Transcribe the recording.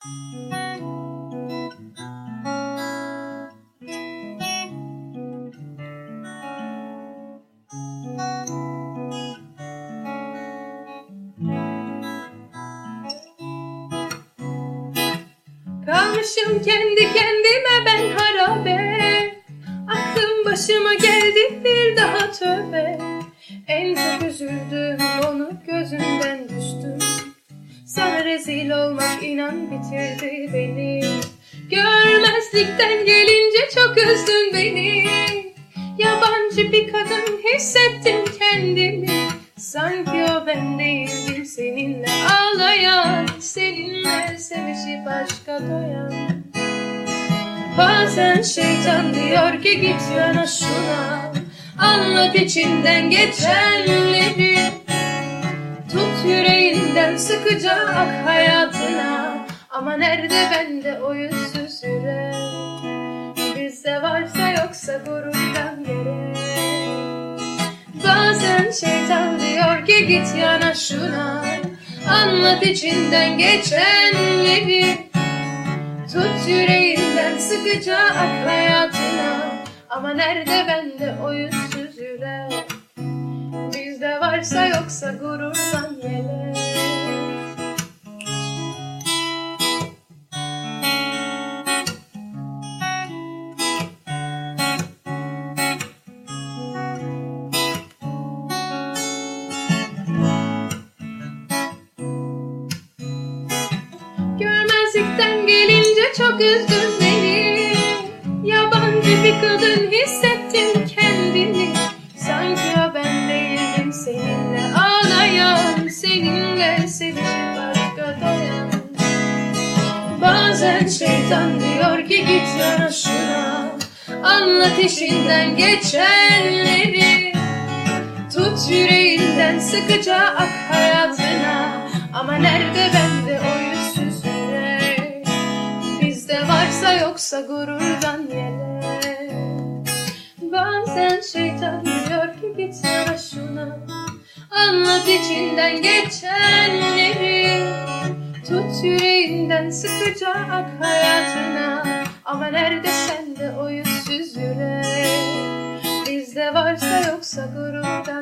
Kalmışım kendi kendime ben harabe. Aklım başıma geldi rezil olmak inan bitirdi beni. Görmezlikten gelince çok üzdün beni. Yabancı bir kadın hissettim kendimi. Sanki o ben değildim seninle. Ağlayan Seninle sevişip aşka doyan. Bazen şeytan diyor ki git yana şuna Anlat içinden geçenleri yüreğinden sıkıca ak hayatına. Ama nerede bende o yüzsüz yürek Bizde varsa yoksa gururdan gerek Bazen şeytan diyor ki git yana şuna. Anlat içinden geçenleri. Tut yüreğinden sıkıca ak hayatına. Ama nerede bende o yüzsüz yürek Bizde varsa yoksa gururdan çok üzdün beni. Yabancı bir kadın hissettim kendimi. Sanki o ben değildim seninle. Ağlayan Seninle sevişip başka doyan Bazen şeytan diyor ki git yana şuna Anlat işinden geçenleri. Tut yüreğinden sıkıca ak hayatına. Ama nerede bende Bizde varsa yoksa gururdan yelek Bazen şeytan diyor ki git yana şuna. Anlat içinden geçenleri. Tut yüreğinden sıkıca ak hayatına. Ama nerede sende o yüzsüz yürek? Bizde varsa yoksa gururdan